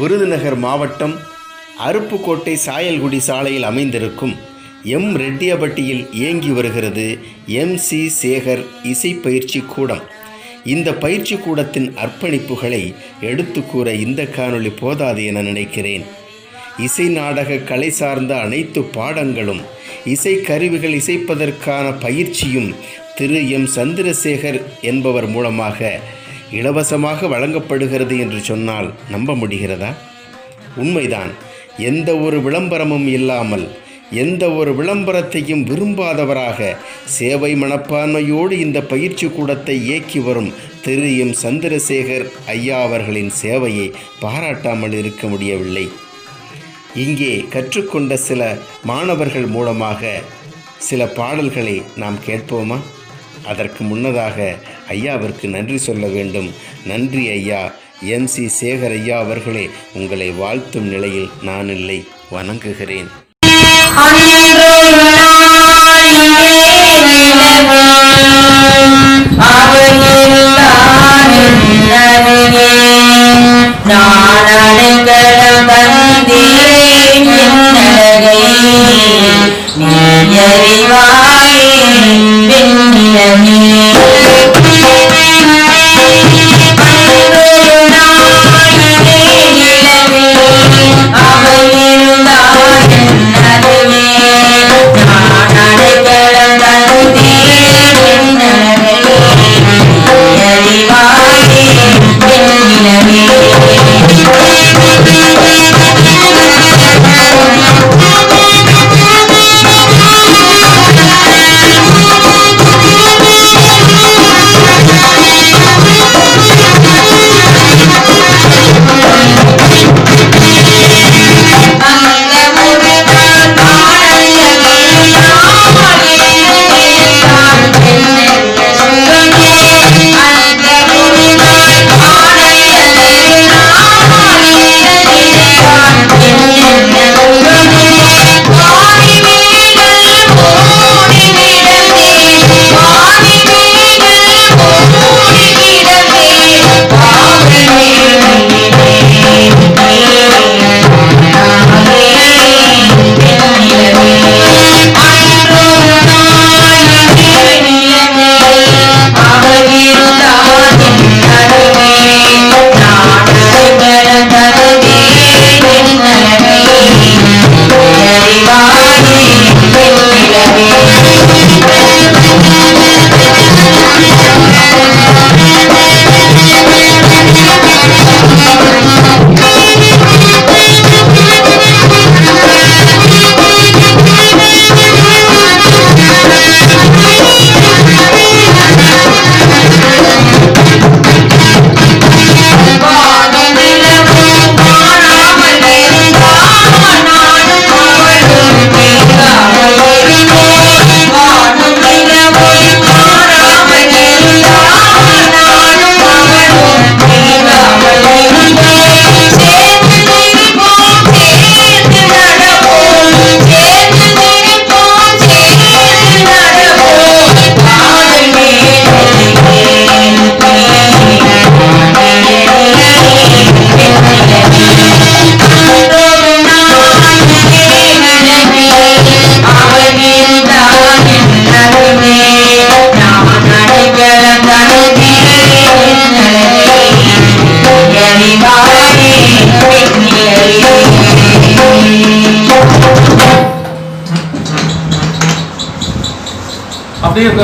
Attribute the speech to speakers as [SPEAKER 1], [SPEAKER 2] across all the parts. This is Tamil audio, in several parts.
[SPEAKER 1] விருதுநகர் மாவட்டம் அருப்புக்கோட்டை சாயல்குடி சாலையில் அமைந்திருக்கும் எம் ரெட்டியபட்டியில் இயங்கி வருகிறது எம் சி சேகர் இசை பயிற்சி கூடம். இந்த பயிற்சி கூடத்தின் அர்ப்பணிப்புகளை எடுத்து கூற இந்த காணொளி போதாது என நினைக்கிறேன். இசை நாடக கலை சார்ந்த அனைத்து பாடங்களும் இசை கருவிகள் இசைப்பதற்கான பயிற்சியும் திரு எம் சந்திரசேகர் என்பவர் மூலமாக இலவசமாக வழங்கப்படுகிறது என்று சொன்னால் நம்ப முடிகிறதா? உண்மைதான். எந்த ஒரு விளம்பரமும் இல்லாமல் எந்த ஒரு விளம்பரத்தையும் விரும்பாதவராக சேவை மனப்பான்மையோடு இந்த பயிற்சி கூடத்தை இயக்கி வரும் திரு எம் சந்திரசேகர் ஐயா அவர்களின் சேவையை பாராட்டாமல் இருக்க முடியவில்லை. இங்கே கற்றுக்கொண்ட சில மாணவர்கள் மூலமாக சில பாடல்களை நாம் கேட்போமா? அதற்கு முன்னதாக ஐயாவிற்கு நன்றி சொல்ல வேண்டும். நன்றி ஐயா. எம் சி சேகர் ஐயா அவர்களே உங்களை வாழ்த்தும் நிலையில் நான் இல்லை. வணங்குகிறேன்.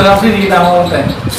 [SPEAKER 2] Well, after you eat, I'm all time.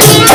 [SPEAKER 2] Música